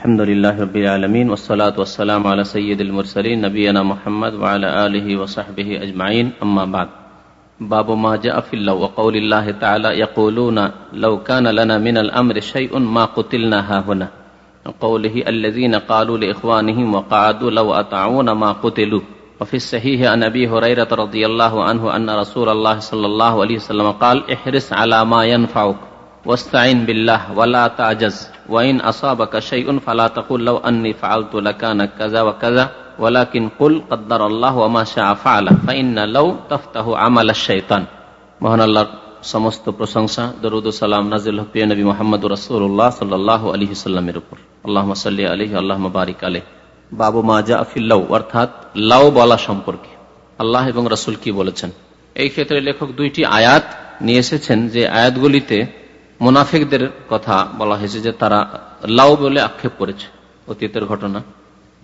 الحمد لله رب العالمين، والصلاة والسلام على سيد المرسلين نبينا محمد وعلى آله وصحبه أجمعين، أما بعد. باب ما جاء في اللو وقول الله تعالى يقولون لو كان لنا من الأمر شيء ما قتلنا ها هنا قوله الذين قالوا لإخوانهم وقعدوا لو أطعونا ما قتلوا. وفي الصحيح عن أبي هريرة رضي الله عنه أن رسول الله صلى الله عليه وسلم قال احرص على ما ينفعك واستعن بالله ولا تعجز. Wine আসাবাকা শাইউন ফালা তাকুল্লাউ আন্নি ফাআলতু লাকানা কাযা ওয়া কাযা ওয়ালাকিন কুল কদ্দার আল্লাহ ওয়া মা শাআ ফাআলা ফাইন্না লাউ তাফতাহু আমালাশ মহান আল্লাহর সমস্ত প্রশংসা, দরুদ সালাম নাজিল হকিয়া নবী মোহাম্মদ রসুল্লাহ সাল্লাহ আলহি সাল্লামের উপর। আল্লাহ সাল্লি আলহি আল্লাহ বারিক আলহ বাবু মাজা আফিল্লাউ অর্থাৎ লাউ বলা সম্পর্কে। আল্লাহ এবং রসুল কি বলেছেন? এই ক্ষেত্রে লেখক দুইটি আয়াত নিয়ে এসেছেন যে আয়াতগুলিতে মোনাফিকদের কথা বলা হয়েছে যে তারা লাউ বলে আক্ষেপ করেছে, অতীতের ঘটনা।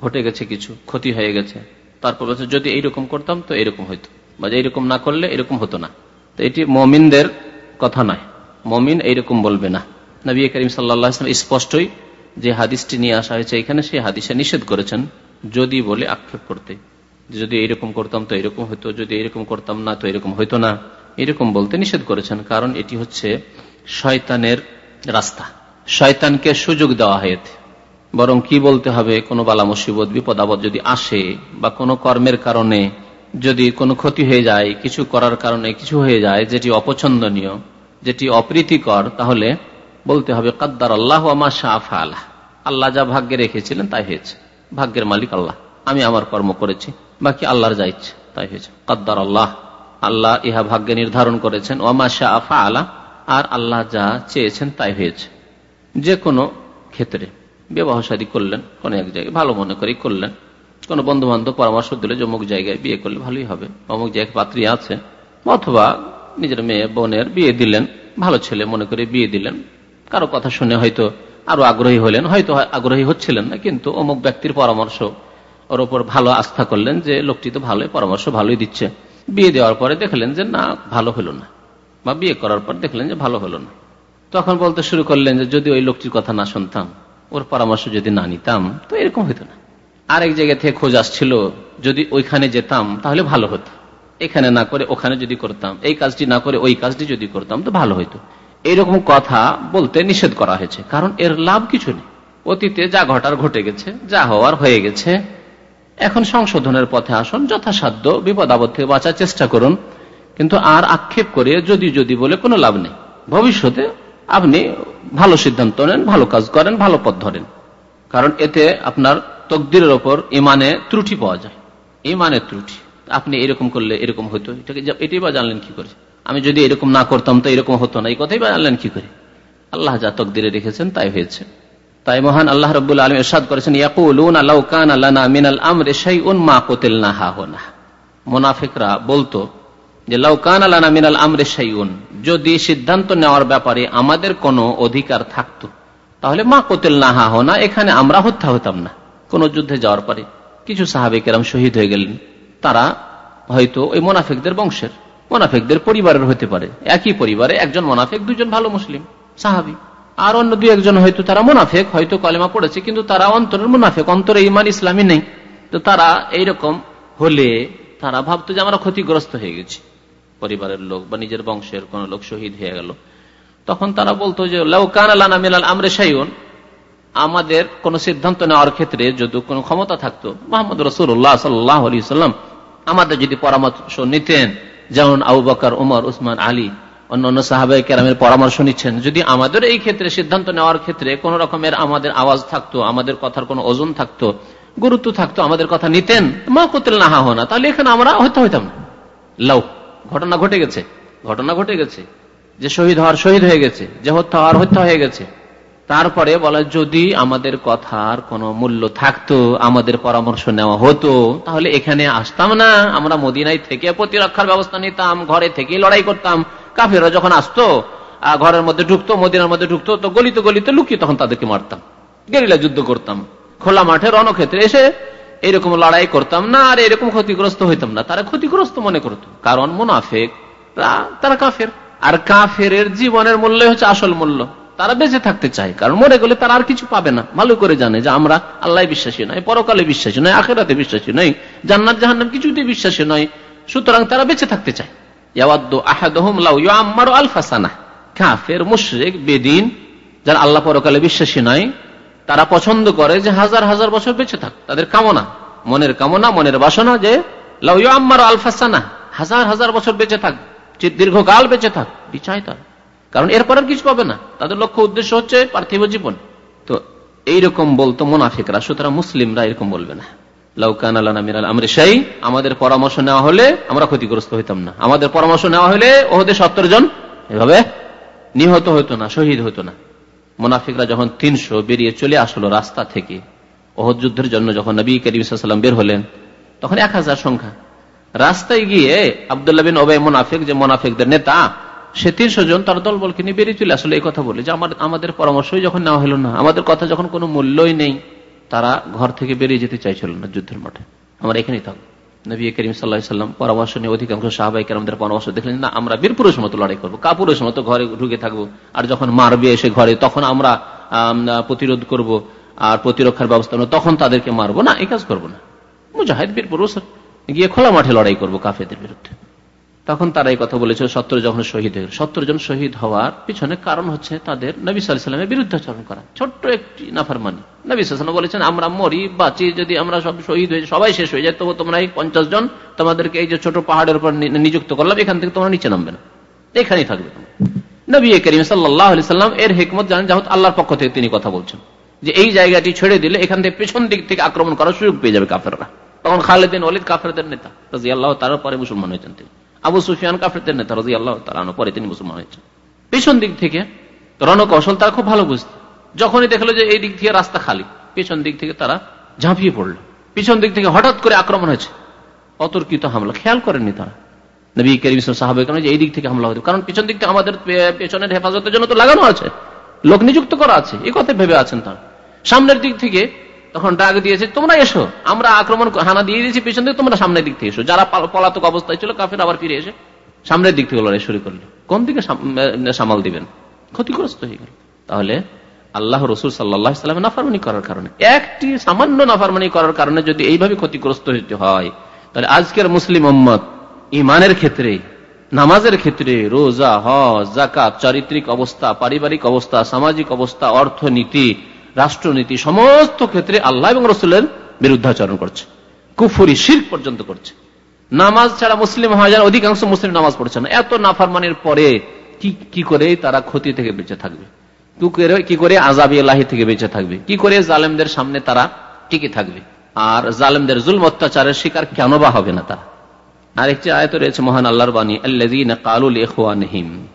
ঘটে গেছে কিছু, ক্ষতি হয়ে গেছে। তারপর বলছে, যদি এইরকম করতাম তো এরকম হইতো বা এইরকম না করলে এরকম হতো না। তো এটি মমিনদের কথা নয়। মমিন এইরকম বলবে না। নবী করিম সাল্লা স্পষ্টই যে হাদিসটি নিয়ে আসা হয়েছে এখানে, সেই হাদিসে নিষেধ করেছেন, যদি বলে আক্ষেপ করতে। যদি এইরকম করতাম তো এরকম হইতো, যদি এরকম করতাম না তো এরকম হইতো না। এরকম বলতে নিষেধ করেছেন। কারণ এটি হচ্ছে শয়তানের রাস্তা। শয়তানকে সুযোগ দেওয়া হয়েছে। বরং কি বলতে হবে? কোনো বালা মুসিবত বিপদ আপদ যদি আসে বা কোনো কর্মের কারণে যদি কোনো ক্ষতি হয়ে যায়, কিছু করার কারণে কিছু হয়ে যায়, যেটি অপছন্দনীয়, যেটি অপ্রীতিকর, তাহলে বলতে হবে, কাদ্দার আল্লাহ আমা শাহ আল্লাহ আল্লাহ যা ভাগ্যে রেখেছিলেন তাই হয়েছে। ভাগ্যের মালিক আল্লাহ। আমি আমার কর্ম করেছি, বাকি আল্লাহর যা ইচ্ছে তাই হয়েছে। কাদ্দার আল্লাহ। আল্লাহ ইহা ভাগ্যে নির্ধারণ করেছেন ওমা শাহ আফা আলা আর আল্লাহ যা চেয়েছেন তাই হয়েছে। যে কোনো ক্ষেত্রে বিবাহ সাদী করলেন, কোন এক জায়গায় ভালো মনে করি করলেন। কোন বন্ধু বান্ধব পরামর্শ দিলে যে অমুক জায়গায় বিয়ে করলে ভালোই হবে, অমুক জায়গায় পাত্রী আছে, অথবা নিজের মেয়ে বোনের বিয়ে দিলেন, ভালো ছেলে মনে করে বিয়ে দিলেন। কারও কথা শুনে হয়তো আরও আগ্রহী হলেন, হয়তো আগ্রহী হচ্ছিলেন না, কিন্তু অমুক ব্যক্তির পরামর্শ ওর ওপর ভালো আস্থা করলেন যে লোকটি তো ভালোই, পরামর্শ ভালোই দিচ্ছে। বিয়ে দেওয়ার পরে দেখলেন যে না, ভালো হলো না। বা বিয়ে করার পর দেখলেন যে ভালো হলো না। তখন বলতে শুরু করলেন যে, যদি ওই লোকটির কথা না শুনতাম, ওর পরামর্শ যদি না নিতাম, তো এরকম হইতো না। আরেক জায়গা থেকে খোঁজ আসছিল, যদি ওইখানে যেতাম, তাহলে ভালো হতো। এখানে না করে ওখানে যদি করতাম, এই কাজটি না করে ওই কাজটি যদি করতাম, তো ভালো হইতো। এইরকম কথা বলতে নিষেধ করা হয়েছে, কারণ এর লাভ কিছু নেই। অতীতে যা ঘটার ঘটে গেছে, যা হওয়ার হয়ে গেছে। এখন সংশোধনের পথে আসুন, যথাসাধ্য বিপদ আপদ থেকে বাঁচার চেষ্টা করুন। কিন্তু আর আক্ষেপ করে যদি যদি বলে কোনো লাভ নেই। ভবিষ্যতে আপনি ভালো সিদ্ধান্ত নেন, ভালো কাজ করেন, ভালো পথ ধরেন। কারণ এতে আপনার তকদিরের ওপর ইমানে ত্রুটি পাওয়া যায়। ইমানের ত্রুটি। আপনি এরকম করলে এরকম হতো এটাই বা জানলেন কি করে? আমি যদি এরকম না করতাম তো এরকম হতো না। এই কথাই বা জানলেন কি করে? আল্লাহ যা তকদিরে রেখেছেন তাই হয়েছে। তাই মহান আল্লাহ রবুল্লা আলম এরশাদ করেছেন ইয়াকুল আল্লাহ কান মিনাল মা কোতেল না হা হোনা মোনাফিকরা বলতো যে লাউকান মিনাল আমরে সাইউন যদি সিদ্ধান্ত নেওয়ার ব্যাপারে আমাদের কোনো অধিকার থাকতো, তাহলে মা কোতেল না হা হোনা, এখানে আমরা হত্যা হতাম না। কোন যুদ্ধে যাওয়ার পরে কিছু সাহাবিকেরাম শহীদ হয়ে গেলেন। তারা হয়তো ওই মোনাফিকদের বংশের, মোনাফিকদের পরিবারের হতে পারে। একই পরিবারে একজন মোনাফিক, দুজন ভালো মুসলিম সাহাবি। আর অন্য দুই একজন হয়তো তারা মোনাফেক, হয়তো কলেমা পড়েছে, কিন্তু তারা অন্তরের মুনাফেক, অন্তরে ইমান ইসলামী নেই। তো তারা এইরকম হলে তারা ভাবতো যে আমরা ক্ষতিগ্রস্ত হয়ে গেছি। পরিবারের লোক বা নিজের বংশের কোন লোক শহীদ হয়ে গেল। তখন তারা বলতো যে লৌকান আল্লাহ মিলাল আমরে সাইন আমাদের কোন সিদ্ধান্ত নেওয়ার ক্ষেত্রে যদি কোনো ক্ষমতা থাকতো, মোহাম্মদ রসুল্লাহ সাল্লাহ আলি সাল্লাম আমাদের যদি পরামর্শ নিতেন, যেমন আবু বকর, উমর, উসমান, আলী অন্য অন্য সাহাবাই কেরামের পরামর্শ নিচ্ছেন, যদি আমাদের এই ক্ষেত্রে সিদ্ধান্ত নেওয়ার ক্ষেত্রে কোন রকমের আমাদের আওয়াজ থাকতো, আমাদের কথার কোনো ওজন থাকতো, গুরুত্ব থাকতো, আমাদের কথা নিতেন, মা করতেন না হা না তাহলে এখানে আমরা হয়তো হইতাম না। লাউ ঘটনা ঘটে গেছে, ঘটনা ঘটে গেছে। যে শহীদ হওয়ার শহীদ হয়ে গেছে, যে হত্যা হওয়ার হত্যা হয়ে গেছে। তারপরে বলে, যদি আমাদের কথার কোনো মূল্য থাকতো, আমাদের পরামর্শ নেওয়া হতো, তাহলে এখানে আসতাম না। আমরা মদিনায় থেকে প্রতিরক্ষার ব্যবস্থা নিতাম, ঘরে থেকে লড়াই করতাম। কাফেরা যখন আসতো ঘরের মধ্যে ঢুকতো, মদিনার মধ্যে ঢুকতো, তো গলিতে গলিতে লুকিয়ে তখন তাদেরকে মারতাম। গেরিলা যুদ্ধ করতাম। খোলা মাঠে রণক্ষেত্রে এসে এরকম লড়াই করতাম না, আর এরকম ক্ষতিগ্রস্ত হইতাম না। তারা ক্ষতিগ্রস্ত মনে করত। কারণ মুনাফেক তারা কাফের। আর কাফের জীবনের মূল্য হচ্ছে আসল মূল্য। তারা বেঁচে থাকতে চায়, কারণ মরে গেলে তারা আর কিছু পাবে না। ভালো করে জানে যে আমরা আল্লাহ বিশ্বাসী নয় পরকালে বিশ্বাসী নয় আখেরাতে বিশ্বাসী নয় জান্নাত, জাহান্নাম কিছুতে বিশ্বাসী নয় সুতরাং তারা বেঁচে থাকতে চায়। কাফের, মুশরিক, বেদিন, যারা আল্লাহ পরকালে বিশ্বাসী নয় তারা পছন্দ করে যে হাজার হাজার বছর বেঁচে থাক, তাদের কামনা, মনের কামনা, মনের বাসনা যে, লাউ আম্মার আলফাসানা হাজার হাজার বছর বেঁচে থাক দীর্ঘকাল বেঁচে থাক বিচায় তার। কারণ এরপর আর কিছু পাবে না। তাদের লক্ষ্য উদ্দেশ্য হচ্ছে পার্থিব জীবন। তো এইরকম বলতো মোনাফিকরা, সুতরাং মুসলিমরা এরকম বলবে না। আমাদের পরামর্শ নেওয়া হলে আমরা ক্ষতিগ্রস্ত হইতাম না। আমাদের পরামর্শ নেওয়া হলে ওদের সত্তর জন এভাবে নিহত হতো না, শহীদ হতো না। মোনাফিকরা যখন তিনশো বেরিয়ে চলে আসলো রাস্তা থেকে, ওহদ যুদ্ধের জন্য যখন নবী করিম বের হলেন, তখন এক হাজার সংখ্যা। রাস্তায় গিয়ে আবদুল্লাহ বিন ওবাই মোনাফিক, যে মোনাফিকদের নেতা, সে তিনশো জন তার দলবলকে নিয়ে বেরিয়ে চলে আসলে। এই কথা বলে যে আমার আমাদের পরামর্শই যখন নেওয়া হলো না, আমাদের কথা যখন কোনো মূল্যই নেই, তারা ঘর থেকে বেরিয়ে যেতে চাইছিল না যুদ্ধের মাঠে। আমরা এখানেই থাকব। নবী করিম সাল্লাহাম পরামর্শ নিয়ে অধিকাংশ সাহাবাহিক আমাদের পরামর্শ দেখলেন, না, আমরা বীরপুরের মতো লড়াই করব কাপুরের মতো ঘরে ঢুকে থাকব। আর যখন মারবে এসে ঘরে, তখন আমরা প্রতিরোধ করব আর প্রতিরক্ষার ব্যবস্থা তখন তাদেরকে মারবো। না, এই কাজ করব না। মুজাহিদ বীরপুর গিয়ে খোলা মাঠে লড়াই করব কাফেদের বিরুদ্ধে। তখন তারা এই কথা বলেছিল, সত্তর যখন শহীদ হয়ে সত্তর জন শহীদ হওয়ার পিছনে কারণ হচ্ছে তাদের নবী সাল্লামের বিরুদ্ধাচরণ করা। ছোট্ট একটি নাফারমানি। নবী সাল্লাম বলেছেন, আমরা মরি, বাঁচি, যদি আমরা সব শহীদ হয়ে সবাই শেষ হয়ে যায়, তবু তোমরা এই পঞ্চাশ জন তোমাদেরকে এই যে ছোট পাহাড়ের উপর নিযুক্ত করলাম, এখান থেকে তোমরা নিচে নামবে না। এখানেই থাকবে নবী করিম সাল্লাহ সাল্লাম এর হেকমত জানেন যাহত আল্লাহর পক্ষ থেকে তিনি কথা বলছেন, যে এই জায়গাটি ছেড়ে দিলে এখান থেকে পেছন দিক থেকে আক্রমণ করার সুযোগ পেয়ে যাবে কাফেররা। তখন খালেদিন অলিদ কাফেরদের নেতা আল্লাহ তার পরে মুসলমান হয়েছেন তিনি। আবু সুফিয়ান কাফেরদের নেতা রাজি আল্লাহ তালানো পরে তিনি মুসলমান হয়েছেন। পেছন দিক থেকে রণকৌশল তারা খুব ভালো বুঝত। যখনই দেখল যে এই দিক থেকে রাস্তা খালি, পেছন দিক থেকে তারা ঝাঁপিয়ে পড়ল। পিছন দিক থেকে হঠাৎ করে আক্রমণ হয়েছে। অতর্কিত হামলা, খেয়াল করেননি তারা। নবী করিম সাহাবে কেন যে এই দিক থেকে হামলা হতো, কারণ পিছন দিক থেকে আমাদের পেছনের হেফাজতের জন্য তো লাগানো আছে, লোক নিযুক্ত করা আছে এই কথা ভেবে আছেন তারা। সামনের দিক থেকে তখন ডাক দিয়েছে, তোমরা এসো, আমরা আক্রমণ হানা দিয়ে দিয়েছি, পিছন থেকে তোমরা সামনের দিক থেকে এসো। যারা পলাতক অবস্থায় ছিল, কাফের আবার ফিরে এসে সামনের দিক থেকে লড়াই শুরু করল। কোন দিকে সামাল দিবেন? ক্ষতিগ্রস্ত হয়ে গেল। তাহলে আল্লাহ রসুল সাল্লাহাম নাফারমানি করার কারণে, একটি সামান্য নাফারমানি করার কারণে যদি এইভাবে ক্ষতিগ্রস্ত হতে হয়, তাহলে আজকের মুসলিম মোহাম্মদ ইমানের ক্ষেত্রে, নামাজের ক্ষেত্রে, রোজা, হজ জাকাত চারিত্রিক অবস্থা, পারিবারিক অবস্থা, সামাজিক অবস্থা, অর্থনীতি রাষ্ট্রনীতি সমস্ত ক্ষেত্রে আল্লাহ এবং রসুলের বিরুদ্ধাচরণ করছে। কুফুরি শির পর্যন্ত করছে। নামাজ ছাড়া মুসলিম হাজার অধিকাংশ মুসলিম নামাজ পড়ছে না। এত নাফারমানের পরে কি কি করে তারা ক্ষতি থেকে বেঁচে থাকবে? কি করে আজাবি আল্লাহি থেকে বেঁচে থাকবে? কি করে জালেমদের সামনে তারা টিকে থাকবে? আর জালেমদের জুল অত্যাচারের শিকার কেন বা হবে না তারা? আরেকটি আয়ত রয়েছে, মহান আল্লাহর বাণী এখানহিম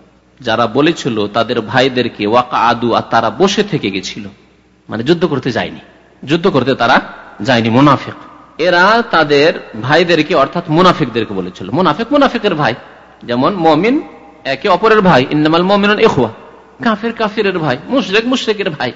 যারা বলেছিল তাদের ভাইদেরকে ওয়াকা আদু আর তারা বসে থেকে গেছিল। মানে যুদ্ধ করতে যায়নি। যুদ্ধ করতে তারা যায়নি, মুনাফিক। এরা তাদের ভাইদেরকে, অর্থাৎ মুনাফিকদেরকে বলেছিল। মুনাফিক মুনাফিকের ভাই। যেমন মমিন, একে অপরের ভাই। ইন্দামাল মমিন এখুয়া কাফের কাফিরের ভাই, মুশরেক মুশরেকের ভাই।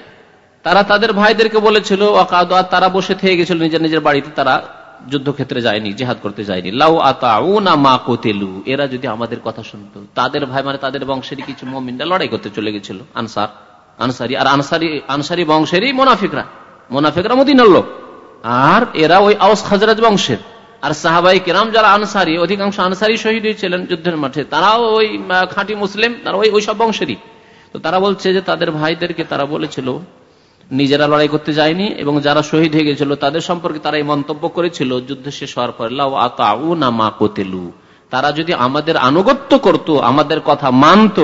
তারা তাদের ভাইদেরকে বলেছিল তারা বসে থেকে গেছিল নিজের নিজের বাড়িতে। তারা যুদ্ধক্ষেত্রে যায়নি, জেহাদ করতে যায়নি। লাউ আতা মা কোতেলু। এরা যদি আমাদের কথা শুনতো, তাদের ভাই মানে তাদের বংশের কিছু মমিনরা লড়াই করতে চলে গেছিল, আনসার। আনসারি, আর আনসারি আনসারি বংশেরই মোনাফিকরা। মোনাফিকরা মদিনার লোক। আর এরা ওই আউস খাজরাজ বংশের। আর সাহাবাই কেরাম যারা আনসারি, অধিকাংশ আনসারি শহীদ হয়েছিলেন যুদ্ধের মাঠে, তারাও ওই খাঁটি মুসলিম, তারা ওই ওই সব বংশেরই। তো তারা বলছে যে তাদের ভাইদেরকে তারা বলেছিল, নিজেরা লড়াই করতে যায়নি, এবং যারা শহীদ হয়ে গেছিল, তাদের সম্পর্কে তারা এই মন্তব্য করেছিল, যুদ্ধ শেষ হওয়ার পর মা কোতেলু। তারা যদি আমাদের আনুগত্য করত, আমাদের কথা মানত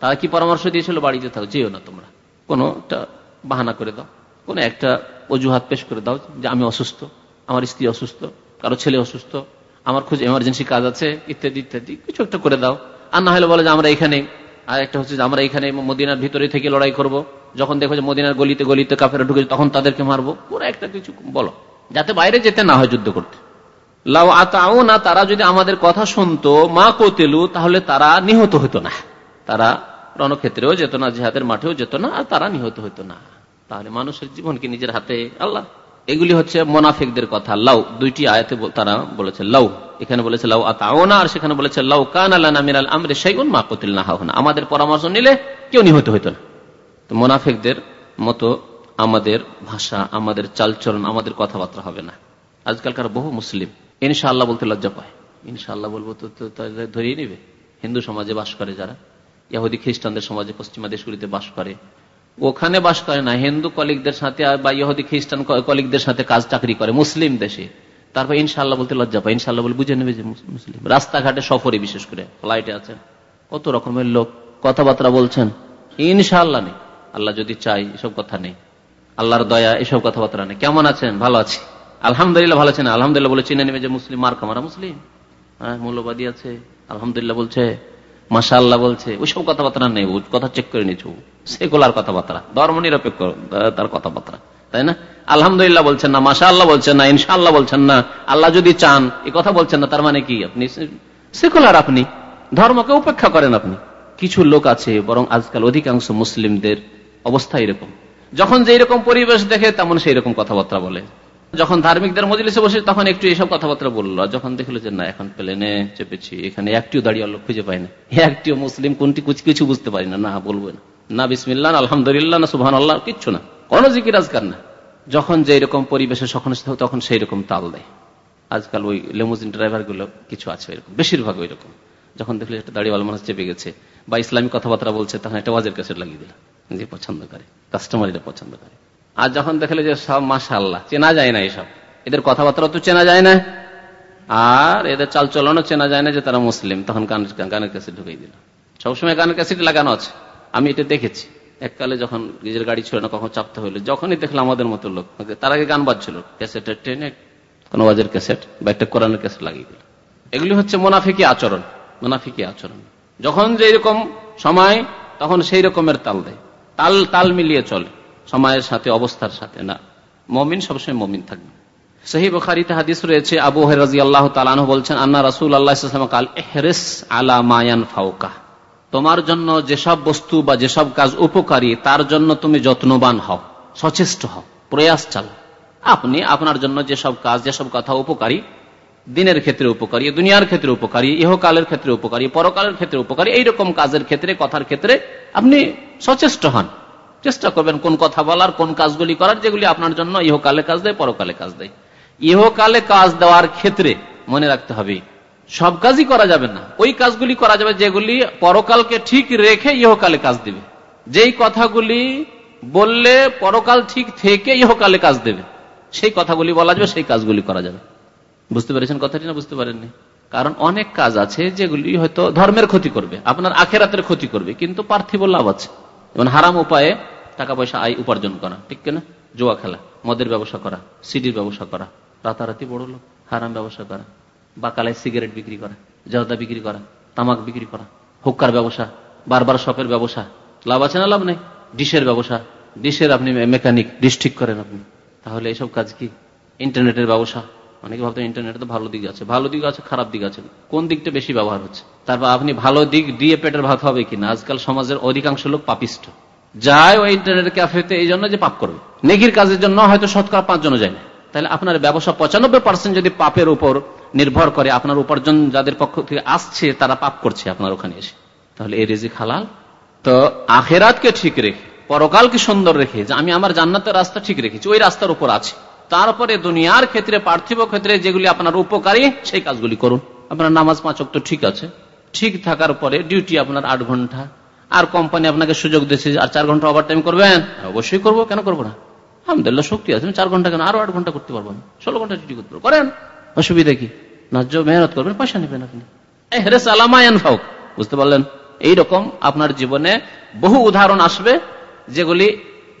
তারা কি পরামর্শ দিয়েছিল? বাড়িতে থাকো, যেও না তোমরা। কোনো একটা বাহানা করে দাও। কোনো একটা অজুহাত পেশ করে দাও যে আমি অসুস্থ, আমার স্ত্রী অসুস্থ, কারও ছেলে অসুস্থ, আমার খুব এমার্জেন্সি কাজ আছে, ইত্যাদি ইত্যাদি। কিছু একটা করে দাও। আর না হলে বলে যে আমরা এখানে, আর একটা হচ্ছে যে আমরা এখানে মদিনার ভিতরে থেকে লড়াই করব। যখন দেখো যে মদিনার গলিতে গলিতে কাফেরা ঢুকে তখন তাদেরকে মারবো। পুরো একটা কিছু বলো। যাতে বাইরে যেতে না হয় যুদ্ধ করতে। লাউ আতাও না তারা যদি আমাদের কথা শুনতো, মা কোতেলু, তাহলে তারা নিহত হতো না। তারা রণক্ষেত্রেও যেত না, জেহাদের মাঠেও যেত না, আর তারা নিহত হতো না। তাহলে মানুষের জীবনকে নিজের হাতে, আল্লাহ। এগুলি হচ্ছে মোনাফিকদের কথা, লাউ। দুইটি আয়াতে তারা বলেছে, লাউ। এখানে বলেছে, লাউ আতাওনা আর সেখানে বলেছে, লাউ কান আল্লাহ মিরাল আমরে সেই মা কতিল না আমাদের পরামর্শ নিলে কেউ নিহত হইতো না। তো মোনাফেকদের মতো আমাদের ভাষা, আমাদের চালচলন, আমাদের কথাবার্তা হবে না। আজকালকার বহু মুসলিম, ইনশাআল্লাহ বলতে লজ্জা পায়। ইনশাআল্লাহ বলব তো, ধরিয়ে নিবে। হিন্দু সমাজে বাস করে যারা। ইহুদি খ্রিস্টানদের সমাজে পশ্চিমা দেশগুলিতে বাস করে। ওখানে বাস করে না, হিন্দু কলিগদের সাথে বা ইহুদি খ্রিস্টান কলিগদের সাথে কাজ চাকরি করে, মুসলিম দেশে। তারপর ইনশাল্লাহ বলতে লজ্জা পায় ইনশাল্লাহ বলে বুঝে নেবে যে মুসলিম। রাস্তাঘাটে সফরে বিশেষ করে, ফ্লাইটে আছেন, কত রকমের লোক, কথাবার্তা বলছেন ইনশাল্লাহ নেই। আল্লাহ যদি চাই এসব কথা নেই। আল্লাহর দয়া, এসব কথাবার্তা নেই। কেমন আছেন? ভালো আছি। আলহামদুলিল্লাহ ভালো আছেন। আলহামদুলিল্লাহ বলে চিনে নেবে যে মুসলিম, মার কামারা মুসলিম। হ্যাঁ মূল্যবাদী আছে। আলহামদুলিল্লাহ বলছে মাসা আল্লাহ বলছে, ওইসব কথাবার্তা নেই কথা চেক করে নিচ্ছ সেগুলার কথাবার্তা ধর্ম নিরপেক্ষ তার কথাবার্তা, তাই না? আলহামদুলিল্লাহ বলছেন না মাসা আল্লাহ বলছেন না, ইনশাআল্লাহ বলছেন না, আল্লাহ যদি চান, এ কথা বলছেন না, তার মানে কি? আপনি সেকুলার আপনি, ধর্মকে উপেক্ষা করেন আপনি। কিছু লোক আছে, বরং আজকাল অধিকাংশ মুসলিমদের অবস্থা এরকম। যখন যে রকম পরিবেশ দেখে, তেমন সেই রকম কথাবার্তা বলে। যখন ধার্মিকদের মজলিসে বসে, তখন একটু এইসব কথাবার্তা বলল। যখন দেখল যে, না, এখন প্লেনে চেপেছি, এখানে একটিও দাঁড়িয়ে আল্লাহ খুঁজে পাই না। একটিও মুসলিম কোনটি কিছু বুঝতে পারি না। না, বলব না। না বিসমিল্লা আলহামদুলিল্লাহ, না সুহান আল্লাহ কিচ্ছু না। কোনো জিকির আজকাল না। যখন যে রকম পরিবেশে সখন তখন সেই রকম তাল দেয়। আজকাল ওই লেমুজিন ড্রাইভারগুলো কিছু আছে ওইরকম বেশিরভাগ ওই রকম। যখন দেখলে একটা দাড়িওয়ালা মানুষ চেপে গেছে, বা ইসলামিক কথাবার্তা বলছে, তখন একটা ওয়াজের কাছে লাগিয়ে দিল। যে পছন্দ করে কাস্টমারিরা পছন্দ করে। আর যখন দেখলে যে সব মাসা চেনা যায় না এসব। এদের কথাবার্তা তো চেনা যায় না। আর এদের চাল চলনও চেনা যায় না যে তারা মুসলিম। তখন গানের কাছে ঢুকিয়ে দিল। সবসময় গানের কাছে লাগানো আছে। আমি এটা দেখেছি। এককালে যখন নিজের গাড়ি ছিল না, কখন চাপতে হইল, যখনই দেখলাম আমাদের মতো লোক। তার আগে গান বাজছিল। ক্যাসেটের ট্রেনে কোন ওয়াজের ক্যাসেট বা একটা কোরআনের ক্যাসেট লাগিয়ে দিল। এগুলি হচ্ছে মোনাফিকি আচরণ মোনাফিকি আচরণ। যখন যেরকম সময়, তখন সেই রকমের তাল দেয়। তাল তাল মিলিয়ে চলে। সময়ের সাথে, অবস্থার সাথে, না। মমিন সবসময় মমিন থাকবে। সহি বখারিতে হাদিস রয়েছে, আবু হেরাজি আল্লাহ তালানহ বলছেন, আন্না রাসুল আল্লাহ তোমার জন্য যেসব বস্তু বা যেসব কাজ উপকারী, তার জন্য তুমি যত্নবান হও, সচেষ্ট হও, প্রয়াস চাল আপনি আপনার জন্য যেসব কাজ, যেসব কথা উপকারী, দিনের ক্ষেত্রে উপকারী, দুনিয়ার ক্ষেত্রে উপকারী, ইহকালের ক্ষেত্রে উপকারী, পরকালের ক্ষেত্রে উপকারী, এইরকম কাজের ক্ষেত্রে, কথার ক্ষেত্রে আপনি সচেষ্ট হন। চেষ্টা করবেন কোন কথা বলার, কোন কাজগুলি করার, যেগুলি আপনার জন্য ইহকালে কাজ দেয়, পরকালে কাজ দেয়। ইহকালে কাজ দেওয়ার ক্ষেত্রে মনে রাখতে হবে, সব কাজই করা যাবে না। ওই কাজগুলি করা যাবে যেগুলি পরকালকে ঠিক রেখে ইহকালে কাজ দিবে। যেই কথাগুলি বললে পরকাল ঠিক থেকে ইহকালে কাজ দেবে, সেই কথাগুলি বলা যাবে, সেই কাজগুলি করা যাবে। বুঝতে পেরেছেন কথাটি না বুঝতে পারেননি? কারণ অনেক কাজ আছে যেগুলি হয়তো ধর্মের ক্ষতি করবে, আপনার আখেরাতের ক্ষতি করবে, কিন্তু পার্থিব লাভ আছে। যেমন হারাম উপায়ে টাকা পয়সা আয় উপার্জন করা, ঠিক কিনা? জোয়া খেলা, মদের ব্যবসা করা, সিডির ব্যবসা করা, রাতারাতি বড় লোক, হারাম ব্যবসা করা, বাকালায় সিগারেট বিক্রি করা, জর্দা বিক্রি করা, তামাক বিক্রি করা, হুক্কার ব্যবসা, বারবার শপের ব্যবসা, লাভ আছে না লাভ নেই? ডিশের ব্যবসা, ডিশের আপনি মেকানিক, ডিশ ঠিক করেন আপনি। তাহলে এইসব কাজ কি? ইন্টারনেটের ব্যবসা। অনেকে ভাবতে ইন্টারনেটে তো ভালো দিক আছে। ভালো দিক আছে, খারাপ দিক আছে। কোন দিকটা বেশি ব্যবহার হচ্ছে? তারপর আপনি ভালো দিক দিয়ে পেটের ভাত হবে কিনা? আজকাল সমাজের অধিকাংশ লোক পাপিষ্ট। যায় ওই ইন্টারনেট ক্যাফেতে এই জন্য যে পাপ করবে। নেগির কাজের জন্য হয়তো শতকরা পাঁচ জন যায় না। তাহলে আপনার ব্যবসা পঁচানব্বই পার্সেন্ট যদি পাপের উপর নির্ভর করে আপনার উপার্জন যাদের পক্ষ থেকে আসছে, তারা পাপ করছে আপনার ওখানে এসে। তাহলে এই রেজি খালাল তো আখেরাতকে ঠিক রেখে, পরকালকে সুন্দর রেখে, যে আমি আমার জান্নাতের রাস্তা ঠিক রেখেছি, ওই রাস্তার উপর আছে। তারপরে দুনিয়ার ক্ষেত্রে, পার্থিব ক্ষেত্রে যেগুলি আপনার উপকারী, সেই কাজগুলি করুন। আপনার নামাজ পাঁচক তো ঠিক আছে। ঠিক থাকার পরে ডিউটি আপনার আট ঘণ্টা। আর কোম্পানি আপনাকে সুযোগ দিয়েছে আর চার ঘণ্টা ওভার টাইম করবেন? অবশ্যই করব, কেন করব না? আলহামদুলিল্লাহ, শক্তি আছে। চার ঘণ্টা কেন? আরও আট ঘণ্টা করতে পারব ষোলো ঘণ্টা ডিউটি করতে পারব। করেন, অসুবিধা কি? ন্যায্য মেহনত করবেন, পয়সা নেবেন আপনি। হেরেস আলামায়ান ফাউক বুঝতে পারলেন? এইরকম আপনার জীবনে বহু উদাহরণ আসবে যেগুলি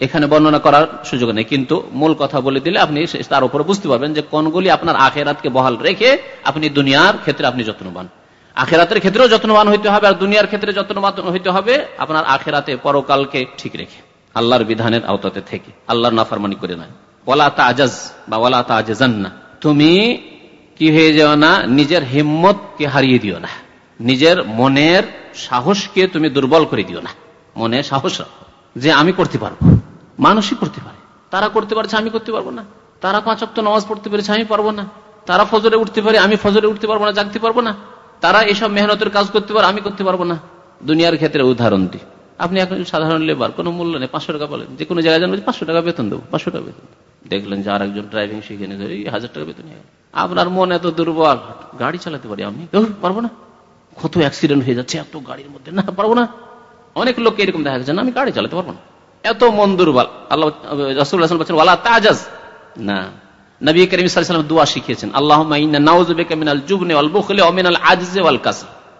এখানে বর্ণনা করার সুযোগ নেই। কিন্তু মূল কথা বলে দিলে আপনি তার উপরে বুঝতে পারবেন যে কোনগুলি আপনার আখেরাতকে বহাল রেখে আপনি দুনিয়ার ক্ষেত্রে আপনি যত্নবান। আখেরাতের ক্ষেত্রেও যত্নবান হইতে হবে আর দুনিয়ার ক্ষেত্রে যত্নবান হইতে হবে, আপনার আখেরাতে পরকালকে ঠিক রেখে, আল্লাহর বিধানের আওতাতে থেকে, আল্লাহর নাফারমানি করে নয় ওলা তাজাজ বা ওলা তাজান্না তুমি কি হয়ে যাও না, নিজের হিম্মতকে হারিয়ে দিও না। নিজের মনের সাহসকে তুমি দুর্বল করে দিও না। মনে সাহস যে আমি করতে পারব। মানুষই করতে পারে। তারা করতে পারছে, আমি করতে পারব না। তারা পাঁচ নামাজ পড়তে পেরেছে, আমি পারব না। তারা ফজরে উঠতে পারে, আমি ফজরে উঠতে পারব না, জাগতে পারব না। তারা এসব মেহনতের কাজ করতে পারে, আমি করতে পারব না। দুনিয়ার ক্ষেত্রে উদাহরণ দি আপনি এখন সাধারণ লেবার কোনো মূল্য নেই, পাঁচশো টাকা বলেন, যে কোনো জায়গায় জানবেন পাঁচশো টাকা বেতন দেবো, পাঁচশো টাকা বেতন। দেখলেন যে আর একজন ড্রাইভিং শিখে নিয়ে এই হাজার টাকা বেতন আপনার মন এত দুর্বল, গাড়ি চালাতে পারি আমি? পারব না। কত অ্যাক্সিডেন্ট হয়ে যাচ্ছে, এত গাড়ির মধ্যে, না, পারব না। অনেক লোক এরকম দেখা যাচ্ছে, না, আমি গাড়ি চালাতে পারব না। এত মন দুর্বল। আল্লাহ বলছেন, ওয়ালা তাজাজ। না। নবী করিম সাল্লাম দোয়া শিখিয়েছেন আল্লাহ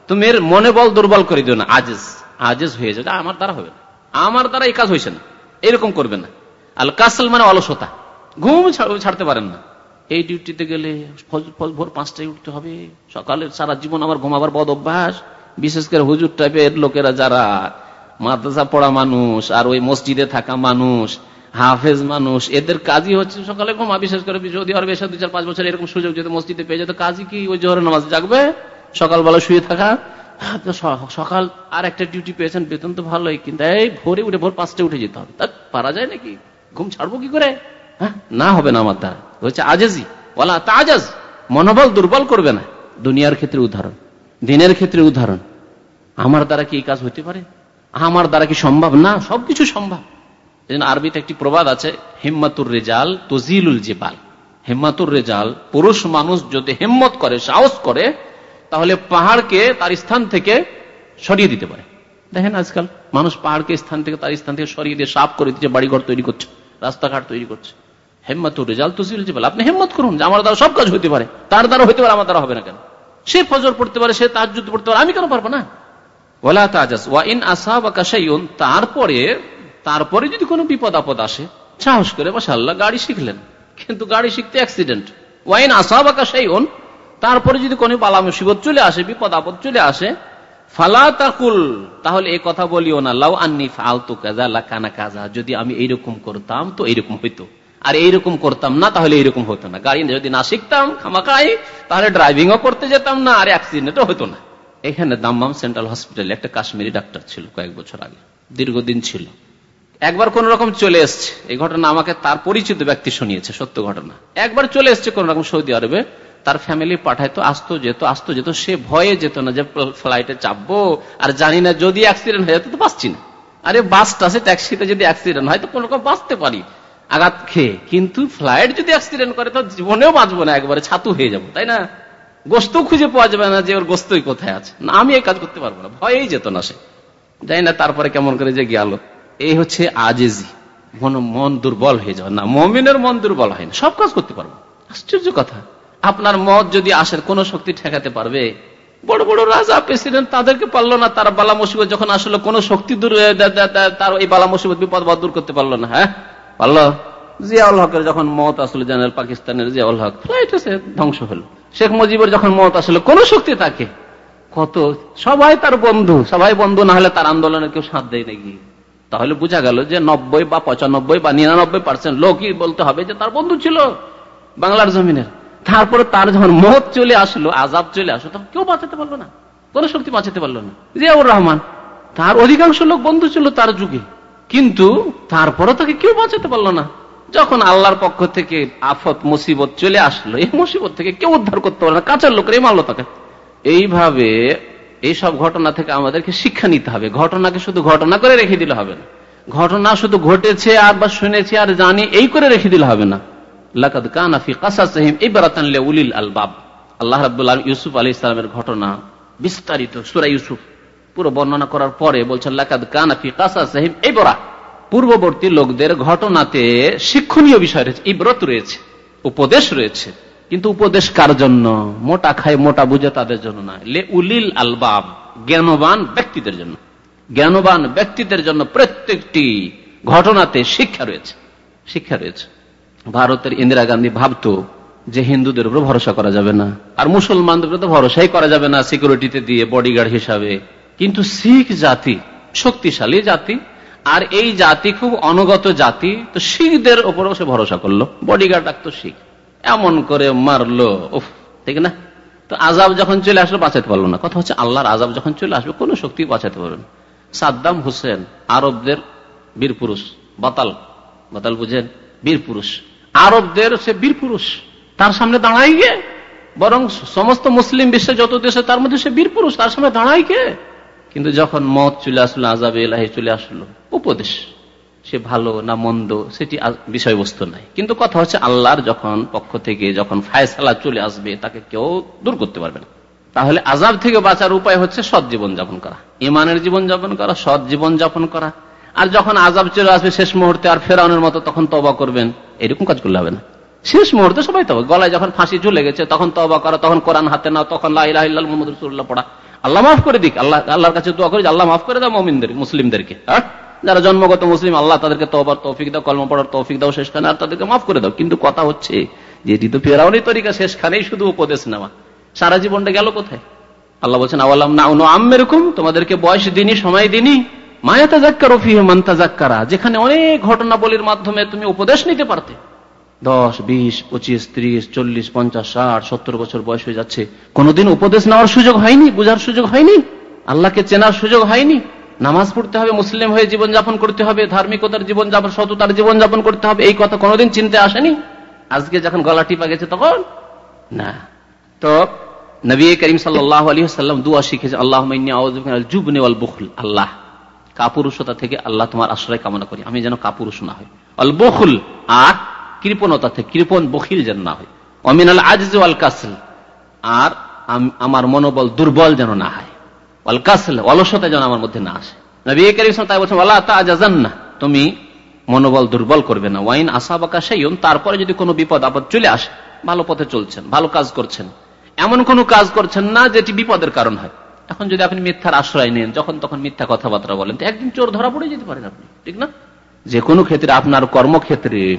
তুমি মনে বল দুর্বল করে দিও না, আজেজ আজেজ হয়ে যাবে আমার দ্বারা হবে আমার দ্বারা এই কাজ হয়েছে না। এরকম করবে না। আল কাসল মানে অলসতা। ঘুম ছাড়তে পারেন না। এই ডিউটিতে গেলে ভোর পাঁচটায় উঠতে হবে। সকালে সারা জীবন আমার ঘুমাবার বদ অভ্যাস। বিশেষ করে হুজুর টাইপের লোকেরা যারা মাদ্রাসা পড়া মানুষ আর ওই মসজিদে থাকা মানুষ হাফেজ মানুষ, এদের কাজই হচ্ছে সকালে ঘুমা, বিশেষ করে যদি আর বেশ দু চার পাঁচ বছর এরকম সুযোগ যদি মসজিদে পেয়ে যেত, কাজই কি ওই জোহরের নামাজ জাগবে? সকালবেলা শুয়ে থাকা? সকাল আর একটা ডিউটি পেয়েছেন, বেতন তো ভালোই, কিন্তু এই ভোরে উঠে, ভোর পাঁচটা উঠে যেতে হবে। তা পারা যায় নাকি? ঘুম ছাড়বো কি করে? হ্যাঁ না হবে না আমার দ্বারা। হচ্ছে আজেজি। বলা তা আজাজ মনোবল দুর্বল করবে না। দুনিয়ার ক্ষেত্রে উদাহরণ। দিনের ক্ষেত্রে উদাহরণ। আমার দ্বারা কি এই কাজ হতে পারে? আমার দ্বারা কি সম্ভব? না, সবকিছু সম্ভব। আরবিতে একটি প্রবাদ আছে, হিম্মাতুর রেজাল তজিলুল জেবাল। হেম্মাতুর রেজাল, পুরুষ মানুষ যদি হেম্মত করে, সাহস করে, তাহলে পাহাড়কে তার স্থান থেকে সরিয়ে দিতে পারে। দেখেন আজকাল মানুষ পাহাড়কে স্থান থেকে তার স্থান থেকে সরিয়ে দিয়ে সাফ করে দিচ্ছে, বাড়িঘর তৈরি করছে, রাস্তাঘাট তৈরি করছে। হেম্মাতুর রেজাল তজিল জেবাল। আপনি হেম্মত করুন যে আমার দ্বারা সব কাজ হতে পারে, তার দ্বারা হতে পারে, আমার দ্বারা হবে না কেন? সে ফজর পড়তে পারে, সে তার যুদ্ধ পড়তে পারে, আমি কেন পারব না? তারপরে তারপরে যদি কোনো বিপদ আপদ আসে, সাহস করে মাসাল্লাহ গাড়ি শিখলেন। কিন্তু গাড়ি শিখতে অ্যাক্সিডেন্ট ওয়াইন আসা বা কাশাইন তারপরে যদি কোনো বালা মুসিবত চলে আসে, বিপদ আপদ চলে আসে, ফালা তাকুল, তাহলে কথা বলিও না, লাউ ফালতু কাজা লাকানা কাজা যদি আমি এইরকম করতাম তো এইরকম হইতো। আর এইরকম করতাম না, তাহলে এইরকম হতো না। গাড়ি যদি না শিখতাম খামাকাই তাহলে ড্রাইভিংও করতে যেতাম না, আর অ্যাক্সিডেন্টও হতো না। এখানে দাম্মাম সেন্ট্রাল হসপিটালে একটা কাশ্মীরি ডাক্তার ছিল কয়েক বছর আগে, দীর্ঘদিন ছিল। একবার কোন রকম চলে এসছে। এই ঘটনা আমাকে তার পরিচিত ব্যক্তি শুনিয়েছে, সত্য ঘটনা। একবার চলে এসছে কোন রকম সৌদি আরবে, তার ফ্যামিলি পাঠাইতো, আসতো যেত আসতো যেত, সে ভয়ে যেত না যে ফ্লাইটে চাপবো, আর জানি না যদি অ্যাক্সিডেন্ট হয়ে যেত তো বাঁচছি না। আরে বাসটা সে ট্যাক্সিতে যদি অ্যাক্সিডেন্ট হয় তো কোন রকম বাঁচতে পারি। আঘাত খেয়ে, কিন্তু ফ্লাইট যদি অ্যাক্সিডেন্ট করে তো জীবনেও বাঁচবো না, একবারে ছাতু হয়ে যাব, তাই না? গোস্ত খুঁজে পাওয়া যাবে না যে ওর গোস্তই কোথায় আছে। না, আমি এই কাজ করতে পারব না, ভয়েই যেত না সে। যাই না তারপরে কেমন করে যে গেল। এই হচ্ছে আজেজি। মন মন দুর্বল হয়ে যাবে। না, মমিনের মন দুর্বল হয় না। সব কাজ করতে পারব। আশ্চর্য কথা। আপনার মত যদি আসেন কোন শক্তি ঠেকাতে পারবে, বড় বড় রাজা, প্রেসিডেন্ট তাদেরকে পারল না। তার বালা মুসিবত যখন আসলো, কোন শক্তি দূর তার এই বালা মুসিবত, বিপদ দূর করতে পারল না হ্যাঁ? পারল? জিয়াউল হকের যখন মত আসলো, জেনারেল পাকিস্তানের জিয়াউল হক, ফ্লাইট এসে ধ্বংস হলো। শেখ মুজিবের যখন মত আসলো, কোন শক্তি তাকে, কত? সবাই তার বন্ধু। সবাই বন্ধু না হলে তার আন্দোলনে কেউ সাথ দেয় নাকি? তাহলে বোঝা গেল যে নব্বই বা পঁচানব্বই বা নিরানব্বই পার্সেন্ট লোকই বলতে হবে যে তার বন্ধু ছিল বাংলার জমিনের। তারপরে তার যখন মত চলে আসলো আজাব চলে আসলো, তখন কেউ বাঁচাতে পারল না। কোন শক্তি বাঁচাতে পারল না। জিয়াউর রহমান, তার অধিকাংশ লোক বন্ধু ছিল তার যুগে। কিন্তু তারপরে তাকে কেউ বাঁচাতে পারল না। যখন আল্লাহর পক্ষ থেকে আফত, মুসিবত চলে আসলো, এই মুসিবত থেকে কেউ উদ্ধার করতে পারল না। কাঁচার লোকের মারলো তাকে। এইভাবে এইসব ঘটনা থেকে আমাদেরকে শিক্ষা নিতে হবে। ঘটনাকে শুধু ঘটনা করে রেখে দিলে হবে না। ঘটনা শুধু ঘটেছে, আর বা শুনেছি, আর জানি, এই করে রেখে দিলে হবে না। লাকাদ কানাফি কাসাসহিম ইবরাতান উলিল আলবাব। আল্লাহ রাব্বুল ইউসুফ আলী ইসলামের ঘটনা বিস্তারিত সুরা ইউসুফ পুরো বর্ণনা করার পরে বলছেন, লাকাদ কানাফি কাসাসহিম ইবরা। পূর্ববর্তী লোকদের ঘটনাতে শিক্ষণীয় বিষয় রয়েছে, ইব্রত রয়েছে, উপদেশ রয়েছে। কিন্তু উপদেশ কার জন্য? মোটা খায় মোটা বুঝে তাদের জন্য না। লে উলিল আলবাব, জ্ঞানবান ব্যক্তিদের জন্য। জ্ঞানবান ব্যক্তিদের জন্য প্রত্যেকটি ঘটনাতে শিক্ষা রয়েছে শিক্ষা রয়েছে। ভারতের ইন্দিরা গান্ধী ভাবতো যে হিন্দুদের উপর ভরসা করা যাবে না, আর মুসলমানদের তো ভরসাই করা যাবে না সিকিউরিটিতে দিয়ে বডিগার্ড হিসাবে। কিন্তু শিখ জাতি, শক্তিশালী জাতি, আর এই জাতি খুব অনগত জাতি, তো শিখদের উপরও সে ভরসা করল। বডিগার্ড রাখতো শিখ। এমন করে মারলো, উফ, ঠিক না? তো আজাব যখন চলে আসলো, বাঁচাতে পারল না। কথা হচ্ছে আল্লাহর আজাব যখন চলে আসবে, কোন শক্তি বাঁচাতে পারবেন সাদ্দাম হোসেন, আরবদের বীর পুরুষ, বাতাল বাতাল বুঝেন, বীর পুরুষ। আরবদের সে বীর পুরুষ, তার সামনে দাঁড়াই গিয়ে বরং সমস্ত মুসলিম বিশ্বে যত দেশে, তার মধ্যে সে বীর পুরুষ, তার সামনে দাঁড়াই কে? কিন্তু যখন মত চলে আসলো আজাবে এলাহি চলে আসলো, উপদেশ। সে ভালো না মন্দ, সেটি বিষয়বস্তু নাই। কিন্তু কথা হচ্ছে আল্লাহর যখন পক্ষ থেকে যখন ফায়সালা চলে আসবে, তাকে কেউ দূর করতে পারবে না। তাহলে আজাব থেকে বাঁচার উপায় হচ্ছে সৎ জীবন যাপন করা ইমানের জীবন যাপন করা, সৎ জীবন যাপন করা। আর যখন আজাব চলে আসবে শেষ মুহূর্তে আর ফেরাউনের মতো, তখন তবা করবেন। এরকম কাজ করলে হবে না। শেষ মুহূর্তে সবাই তবা গলায় যখন ফাঁসি ঝুলে গেছে, তখন তবা করা, তখন কোরআন হাতে না তখন মোহাম্মদ রসুল্লাহ পড়া। আল্লাহ মাফ করে দিক, আল্লাহ আল্লাহর কাছে দোয়া করি আল্লাহ মাফ করে দাও মমিনদের মুসলিমদেরকে হ্যাঁ? যারা জন্মগত মুসলিম, আল্লাহ তাদেরকে তবার তৌফিক দাও, কলম পড়ার তৌফিক দাও, শেষখানে আর তাদেরকে মাফ করে দাও। কিন্তু কথা হচ্ছে, যেটি তো ফেরাউনি তরিকা, শেষখানেই শুধু উপদেশ নেওয়া। সারা জীবনটা গেল কোথায়? আল্লাহ বলছেন, আওয়ালাম না আমেরকম তোমাদেরকে বয়স দিনই সময় দিনই মায়াতা জাক্কার মান্তা জাক্কারা যেখানে অনেক ঘটনাবলীর মাধ্যমে তুমি উপদেশ নিতে পারতে। দশ, বিশ, পঁচিশ, ত্রিশ, চল্লিশ, পঞ্চাশ, ষাট, সত্তর বছর বয়স হয়ে যাচ্ছে। কোনোদিন উপদেশ নেওয়ার সুযোগ হয়নি, বুঝার সুযোগ হয়নি? আল্লাহকে চেনার সুযোগ হয়নি? নামাজ পড়তে হবে, মুসলিম হয়ে জীবনযাপন করতে হবে, ধার্মিকতার জীবনযাপন, সততার জীবনযাপন করতে হবে, এই কথা কোনোদিন চিনতে আসেনি? আজকে যখন গলা টিপা গেছে তখন? না। তো নবী করিম সাল্লাম দুয়া শিখেছে আল্লাহ আল্লাহ, কাপুরুষতা থেকে আল্লাহ তোমার আশ্রয় কামনা করি, আমি যেন কাপুরুষ না হই। অল বখুল আর কৃপণতা থেকে, কৃপণ বখিল যেন না হয় অমিন আল আজ আর আমার মনোবল দুর্বল যেন না হয়। অলসতা যেন আমার মধ্যে না আসে। তাই বলছেন তাজান না তুমি মনোবল দুর্বল করবে না। ওয়াইন আসাবাকা সেইন তারপরে যদি কোনো বিপদ, আপদ চলে আসে, ভালো পথে চলছেন, ভালো কাজ করছেন। এমন কোন কাজ করছেন না যেটি বিপদের কারণ হয়। এখন যদি আপনি মিথ্যার আশ্রয় নেন, যখন তখন মিথ্যা কথাবার্তা বলেন, তো একদিন চোর ধরা পড়ে যেতে পারেন আপনি, ঠিক না? যে কোনো ক্ষেত্রে, আপনার কর্মক্ষেত্রে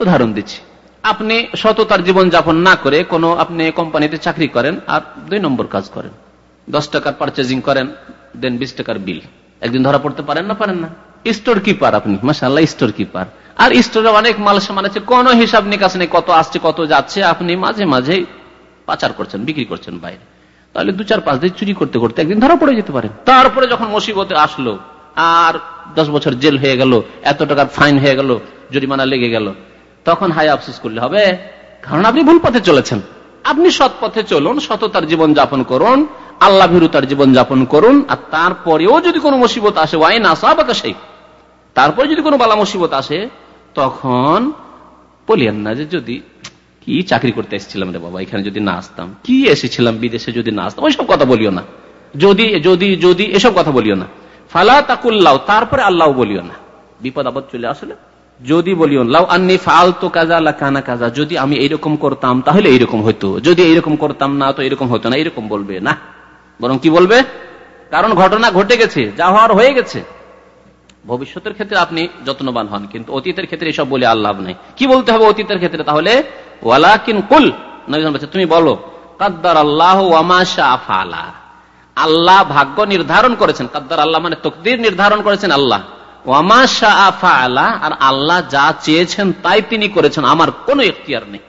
উদাহরণ দিচ্ছি। আপনি সততার জীবন যাপন না করে কোনো আপনি কোম্পানিতে চাকরি করেন আর দুই নম্বর কাজ করেন। দশ টাকার পারচেজিং করেন দেন বিশ টাকার বিল একদিন ধরা পড়তে পারেন না পারেন না। স্টোর কিপার আপনি মাসাল্লাহ স্টোর কিপার আর স্টোরে অনেক মাল সামান আছে, কোন হিসাব নিকাশ নেই, কত আসছে, কত যাচ্ছে, আপনি মাঝে মাঝে পাচার করছেন, বিক্রি করছেন বাইরে। তাহলে দু চার পাঁচ দিন চুরি করতে করতে একদিন ধরা পড়ে যেতে পারেন তারপরে যখন মুসিবতে আসলো, আর দশ বছর জেল হয়ে গেল, এত টাকার ফাইন হয়ে গেল, জরিমানা লেগে গেল, তখন হাই আফসোস করলে হবে। কারণ আপনি ভুল পথে চলেছেন। আপনি সৎ পথে চলুন, সততার জীবন যাপন করুন আল্লাহ ভীরুতার জীবন যাপন করুন, আর তারপরেও যদি কোনো মুসিবত আসে, ওয়াইন আসা বা সেই তারপরে যদি কোনো বালা মুসিবত আসে, তখন বলিয়েন না যে যদি, কি চাকরি করতে এসেছিলাম রে বাবা, এখানে যদি না আসতাম, কি এসেছিলাম, বিদেশে যদি না আসতাম, ওইসব কথা বলিও না। যদি যদি যদি এসব কথা বলিও না। ফালা তাকুল্লাও তারপরে আল্লাহ বলিও না। বিপদ আপদ চলে আসলে যদি বলিও লাউ আন্নি ফালতো কাজা আল্লাহ কানা কাজা যদি আমি এইরকম করতাম, তাহলে এইরকম হইতো। যদি এইরকম করতাম না, তো এরকম হতো না এরকম বলবে না। বরং কি বলবে? কারণ ঘটনা ঘটে গেছে, যা হওয়ার হয়ে গেছে। ভবিষ্যতের ক্ষেত্রে আপনি যত্নবান হন, কিন্তু অতীতের ক্ষেত্রে এসব বলে আল্লাহ নেই। কি বলতে হবে অতীতের ক্ষেত্রে তাহলে? ওয়ালাকিন কুল তুমি বলো কাদ্দার আল্লাহ আফালা আল্লাহ ভাগ্য নির্ধারণ করেছেন। কাদ্দার আল্লাহ মানে তকদির নির্ধারণ করেছেন আল্লাহ। ওয়ামাশা আফা আর আল্লাহ যা চেয়েছেন তাই তিনি করেছেন, আমার কোনো এখতিয়ার নেই।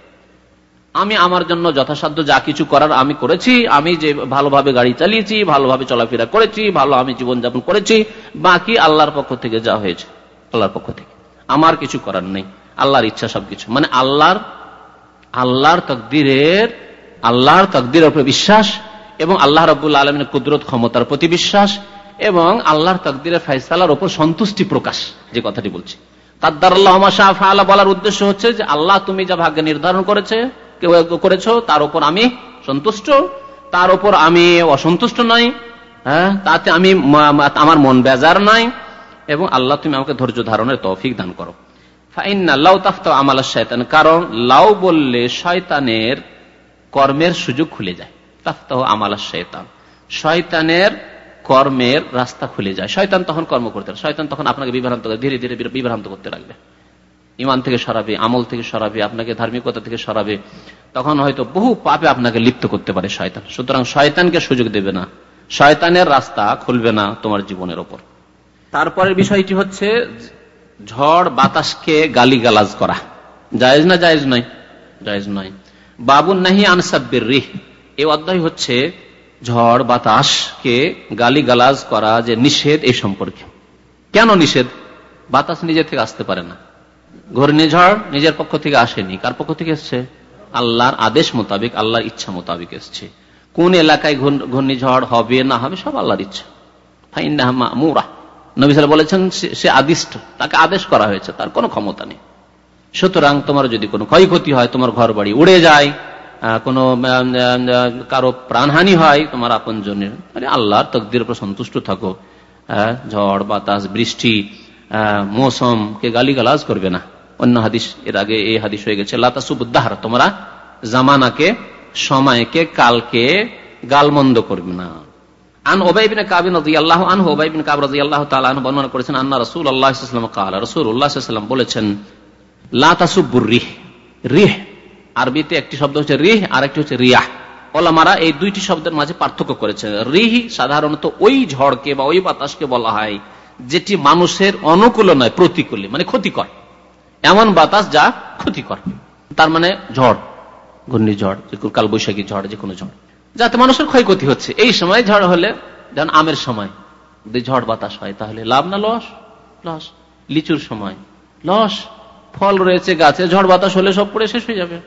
আমি আমার জন্য যথাসাধ্য যা কিছু করার আমি করেছি, আমি যে ভালোভাবে গাড়ি চালিয়েছি, ভালোভাবে চলাফেরা করেছি, ভালো আমি জীবনযাপন করেছি, বাকি আল্লাহর পক্ষ থেকে যা হয়েছে, আল্লাহর পক্ষ থেকে। আমার কিছু করার নেই, আল্লাহর ইচ্ছা সবকিছু। মানে আল্লাহর আল্লাহর তকদিরের আল্লাহর তকদিরের উপরে বিশ্বাস এবং আল্লাহ রবুল্লা আলমিনের কুদরত, ক্ষমতার প্রতি বিশ্বাস এবং আল্লাহর তকদিরের ফাইসালার উপর সন্তুষ্টি প্রকাশ, যে কথাটি বলছি। কাদ্দার আল্লাহ বলার উদ্দেশ্য হচ্ছে যে আল্লাহ তুমি যা ভাগ্য নির্ধারণ করেছে করেছ, তার উপর আমি সন্তুষ্ট। তার উপর আমি অসন্তুষ্ট নই হ্যাঁ? তাতে আমি আমার মন বেজার নাই। এবং আল্লাহ তুমি আমাকে ধৈর্য ধারণের তৌফিক দান করো। কারণ লাউ বললে শয়তানের কর্মের সুযোগ খুলে যায়। শয়তানের কর্মের রাস্তা খুলে যায়। শয়তান তখন কর্ম করতে শয়তান তখন আপনাকে বিভ্রান্ত ধীরে ধীরে বিভ্রান্ত করতে লাগবে। ইমান থেকে সরাবে, আমল থেকে সরাবে, আপনাকে ধার্মিকতা থেকে সরাবে, তখন হয়তো বহু পাপে আপনাকে লিপ্ত করতে পারে শয়তান। সুতরাং শয়তানকে সুযোগ দেবে না। শয়তানের রাস্তা খুলবে না তোমার জীবনের ওপর। তারপরের বিষয়টি হচ্ছে ঝড় বাতাসকে গালি গালাজ করা। জায়েজ না জায়েজ নয়? জায়েজ নয়। বাবুন নাহি আনসাব্বির রিহ। এই অধ্যায় হচ্ছে ঝড় বাতাসকে গালি গালাজ করা যে নিষেধ এই সম্পর্কে। কেন নিষেধ? বাতাস নিজে থেকে আসতে পারে না। ঘূর্ণিঝড় নিজের পক্ষ থেকে আসেনি। কার পক্ষ থেকে এসছে? আল্লাহর আদেশ মোতাবেক, আল্লাহর ইচ্ছা মোতাবেক এসছে। কোন এলাকায় ঘূর্ণিঝড় হবে, না হবে, সব আল্লাহর ইচ্ছা। বলেছেন, সে আদিষ্ট, তাকে আদেশ করা হয়েছে, তার কোনো ক্ষমতা নেই। সুতরাং তোমার যদি কোনো ক্ষয়ক্ষতি হয়, তোমার ঘর বাড়ি উড়ে যায় কোনো কারও প্রাণহানি হয়, তোমার আপন জনের মানে আল্লাহর তকদির উপর সন্তুষ্ট থাকো। ঝড়, বাতাস, বৃষ্টি মৌসুম কে গালি গালাজ করবে না। অন্য হাদিস, এর আগে এই হাদিস হয়ে গেছে লাতাসুবুদ্দাহার তোমরা জামানাকে, সময়কে, কালকে গালমন্দ করবে না। বলেছেন আরবিতে একটি শব্দ হচ্ছে আর একটি হচ্ছে দুইটি শব্দের মাঝে পার্থক্য করেছেন। রিহি সাধারণত ওই ঝড়কে বা ওই বাতাসকে বলা হয়। যেটি মানুষের অনুকূল নয়, প্রতিকূলে মানে ক্ষতিকর। এমন বাতাস যা ক্ষতিকর। তার মানে ঝড়, ঘূর্ণিঝড় কাল বৈশাখী ঝড়, যে কোনো ঝড়। যাতে মানুষের ক্ষয়ক্ষতি হচ্ছে। এই সময় ঝড় হলে, যেমন আমের সময়, যদি ঝড় বাতাস হয়, তাহলে লাভ না লস? লস। লিচুর সময়, লস। ফল রয়েছে গাছে, ঝড় বাতাস হলে সব পড়ে শেষ হয়ে যাবে।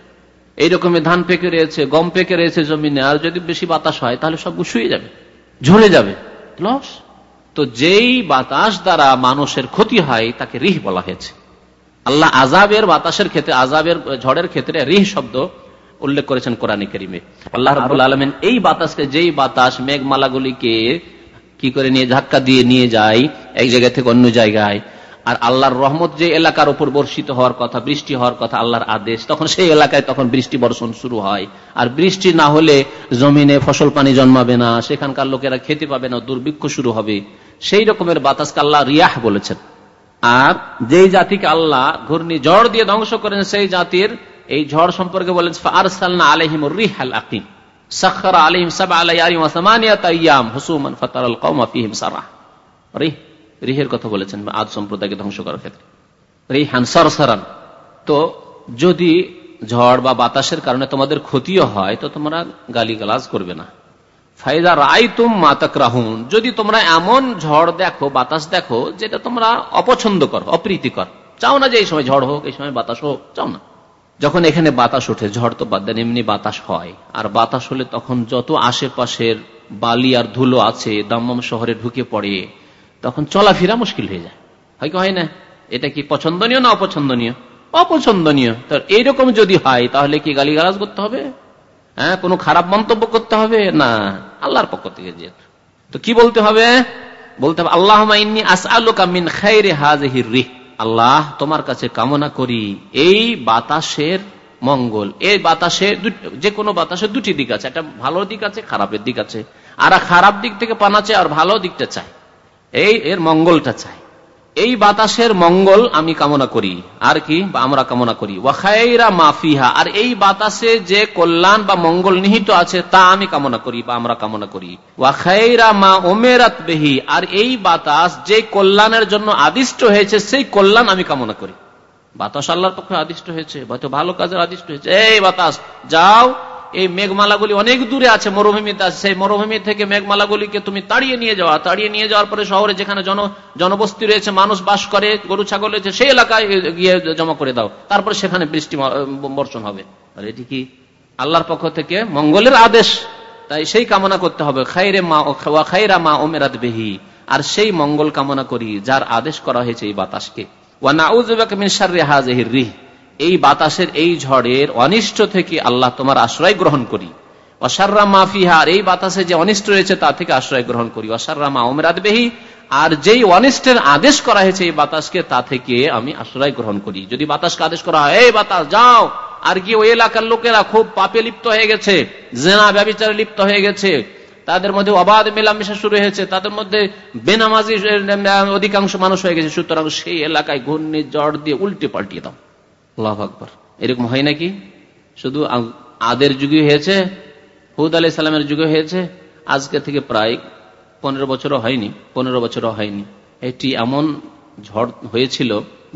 এইরকমের ধান পেকে রয়েছে, গম পেকে রয়েছে জমিনে, আর যদি বেশি বাতাস হয়, তাহলে সব শুয়ে যাবে, ঝরে যাবে। লস। তো যেই বাতাস দ্বারা মানুষের ক্ষতি হয়, তাকে রিহ বলা হয়েছে। আল্লাহ আজাবের বাতাসের ক্ষেত্রে আজাবের ঝড়ের ক্ষেত্রে রিহ শব্দ উল্লেখ করেছেন কোরআনী করিমে। আল্লাহ রাবুল আলমেন এই বাতাসকে, যেই বাতাস মেঘমালাগুলিকে কি করে নিয়ে ধাক্কা দিয়ে নিয়ে যায়, এক জায়গা থেকে অন্য জায়গায়, আর আল্লাহর রহমত যে এলাকার উপর বর্ষিত হওয়ার কথা, বৃষ্টি হওয়ার কথা, আল্লাহর আদেশ, তখন সেই এলাকায় তখন বৃষ্টি বর্ষণ শুরু হয়। আর বৃষ্টি না হলে জমিনে ফসল পানি জন্মাবে না, সেখানকার লোকেরা খেতে পাবে না, দুর্ভিক্ষ শুরু হবে। সেই রকমের বাতাসকে আল্লাহ রিয়াহ বলেছেন। আর যেই জাতিকে আল্লাহ ঘূর্ণি ঝড় দিয়ে ধ্বংস করেন, সেই জাতির এই ঝড় সম্পর্কে বলেন আদ সম্প্রদায়কে ধ্বংস করার ক্ষেত্রে। তো যদি ঝড় বা বাতাসের কারণে তোমাদের ক্ষতিও হয়, তো তোমরা গালি গালাজ করবে না। ফায়দা রায় তুম মাতাক রাহুন যদি তোমরা এমন ঝড় দেখো, বাতাস দেখো, যেটা তোমরা অপছন্দ কর অপ্রীতিকর। চাও না যে এই সময় ঝড় হোক, এই সময় বাতাস হোক, চাও না। যখন এখানে বাতাস ওঠে, ঝড় তো বাদ দেন, এমনি বাতাস হয়। আর বাতাস হলে তখন যত আশেপাশের বালি আর ধুলো আছে দাম্মাম শহরে ঢুকে পড়ে, তখন চলাফেরা মুশকিল হয়ে যায়। হয় কি হয় না? এটা কি পছন্দনীয় না অপছন্দনীয়? অপছন্দনীয়। তো এইরকম যদি হয়, তাহলে কি গালিগালাজ করতে হবে? হ্যাঁ কোনো খারাপ মন্তব্য করতে হবে? না, আল্লাহর পক্ষ থেকে যেহেতু তো কি বলতে হবে? বলতে হবে আল্লাহ আল্লাহ তোমার কাছে কামনা করি, এই বাতাসের মঙ্গল। এই বাতাসে যে কোনো বাতাসের দুটি দিক আছে, একটা ভালো দিক আছে, খারাপের দিক আছে। আর খারাপ দিক থেকে পানা চায়, আর ভালো দিকটা চায়। এই এর মঙ্গলটা চাই এই বাতাসের মঙ্গল আমি কামনা করি। আর কি? আমরা কামনা করি। ওয়াখাইরা মাফিহা আর এই বাতাসে যে কল্যাণ বা মঙ্গল নিহিত আছে, তা আমি কামনা করি বা আমরা কামনা করি। ওয়াখাইরা মা ওমেরাত বেহি। আর এই বাতাস যে কল্যাণের জন্য আদিষ্ট হয়েছে, সেই কল্যাণ আমি কামনা করি। বাতাস আল্লাহর পক্ষে আদিষ্ট হয়েছে, হয়তো ভালো কাজের আদিষ্ট হয়েছে। এই বাতাস, যাও এই মেঘমালাগুলি অনেক দূরে আছে মরুভূমিতে আছে সেই মরুভূমি থেকে মেঘমালাগুলিকে তুমি তাড়িয়ে নিয়ে যাওয়া। তাড়িয়ে নিয়ে যাওয়ার পরে শহরে যেখানে জন জনবস্তি রয়েছে, মানুষ বাস করে, গরু, ছাগল রয়েছে, সেই এলাকায় গিয়ে জমা করে দাও। তারপরে সেখানে বৃষ্টি বর্ষণ হবে। এটি কি? আল্লাহর পক্ষ থেকে মঙ্গলের আদেশ। তাই সেই কামনা করতে হবে। খাইরে মা খাইরা মা ওমেরাত বেহি। আর সেই মঙ্গল কামনা করি, যার আদেশ করা হয়েছে এই বাতাসকে। ওয়ানা উজবাক মিন শাররি হাযিহির রিহ। এই বাতাসের এই ঝড়ের অনিষ্ট থেকে আল্লাহ তোমার আশ্রয় গ্রহণ করি। অসাররা মাফিহার এই বাতাসে যে অনিষ্ট রয়েছে তা থেকে আশ্রয় গ্রহণ করি। অসাররা মা ওমরাত বেহি, আর যেই অনিষ্টের আদেশ করা হয়েছে এই বাতাসকে তা থেকে আমি আশ্রয় গ্রহণ করি। যদি বাতাসকে আদেশ করা হয়, এই বাতাস, যাও! আর কি ওই এলাকার লোকেরা খুব পাপে লিপ্ত হয়ে গেছে, জেনা ব্যবচারে লিপ্ত হয়ে গেছে। তাদের মধ্যে অবাধ মেলামেশা শুরু হয়েছে, তাদের মধ্যে বেনামাজি অধিকাংশ মানুষ হয়ে গেছে। সুতরাং সেই এলাকায় ঘূর্ণি জ্বর দিয়ে উল্টে পাল্টিয়ে দাও। আল্লাহ আকবর। এরকম হয় নাকি? শুধু আদের যুগে হয়েছে, হুদ আলি সালামের যুগে হয়েছে, আজকে থেকে প্রায় পনেরো বছরও হয়নি, পনেরো বছরও হয়নি। এটি এমন ঝড় হয়েছিল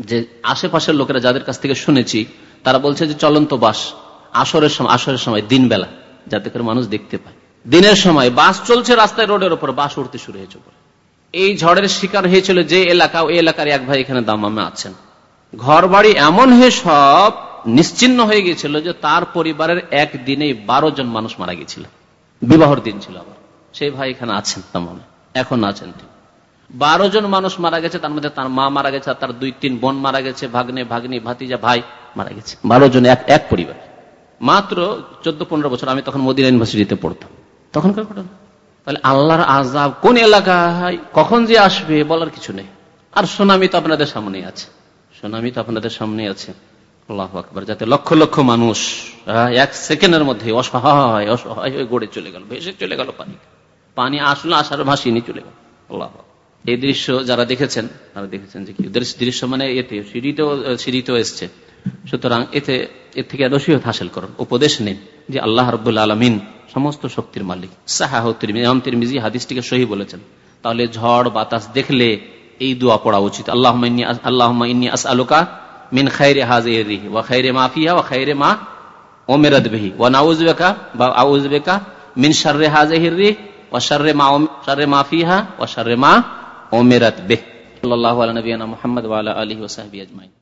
যে আশেপাশের লোকেরা যাদের কাছ থেকে শুনেছি, তারা বলছে যে চলন্ত বাস, আসরের সময় আসরের সময় দিন বেলা যাতে করে মানুষ দেখতে পায়। দিনের সময় বাস চলছে রাস্তায় রোডের উপর, বাস উঠতে শুরু হয়েছে এই ঝড়ের শিকার হয়েছিল যে এলাকা, ওই এলাকার এক ভাই এখানে দামামে আছেন। ঘর বাড়ি এমন হয়ে সব, নিশ্চিন্ন হয়ে গিয়েছিল যে তার পরিবারের একদিনে বারো জন মানুষ মারা গিয়েছিল। বিবাহর দিন ছিল আবার সেই ভাই এখানে আছেন তেমন এখন আছেন বারো জন মানুষ মারা গেছে, তার মধ্যে তার মা মারা গেছে তার দুই তিন বোন মারা গেছে, ভাগ্নে, ভাগ্নি, ভাতিজা, ভাই মারা গেছে। বারো জন এক এক পরিবার। মাত্র চোদ্দ, পনেরো বছর আমি তখন মদিনা ইউনিভার্সিটিতে পড়তাম। তখনকার ঘটনা? তাহলে আল্লাহর আজাব কোন এলাকায়, কখন যে আসবে বলার কিছু নেই। আর সোনামি তো আপনাদের সামনে আছে। সোনামি তো আপনাদের সামনে আছে। আল্লাহ আকবর, যাতে লক্ষ লক্ষ মানুষ এক সেকেন্ডের মধ্যে অসহায় অসহায় হয়ে গড়ে চলে গেল, ভেসে চলে গেল পানি। পানি আসলো আসার ভাসিয়ে নিয়ে চলে গেল। আল্লাহ এই দৃশ্য যারা দেখেছেন, তারা দেখেছেন যে কি দৃশ্য মানে এতে সিঁড়িতেও সিঁড়িতেও এসছে। সুতরাং এতে, এর থেকে নসিহত হাসিল করুন, উপদেশ নিন যে আল্লাহ রব্বুল আলমিন সমস্ত শক্তির মালিক। সাহাহমিজি হাদিসটিকে সহি বলেছেন। তাহলে ঝড়, বাতাস দেখলে এই দোয়া পড়া উচিত। আল্লাহ আল্লাহ আস আলোকা মিন খাইরে হাজেরি ওয়া খাইরে মাফিয়া ওয়া খাইরে মা ওমেরাদ বেহি। ওয়া নাউজবেকা বা আউজবেকা মিন শার্রে হাজেহিরি ওয়া শার্রে মা শার্রে মাফিহা ওয়া শার্রে মা ওমেরাত বেহ। সাল্লাল্লাহু আলা নবিয়ানা মুহাম্মদ ওয়া আলা আলিহি ওয়া সাহবিহি আজমাইন।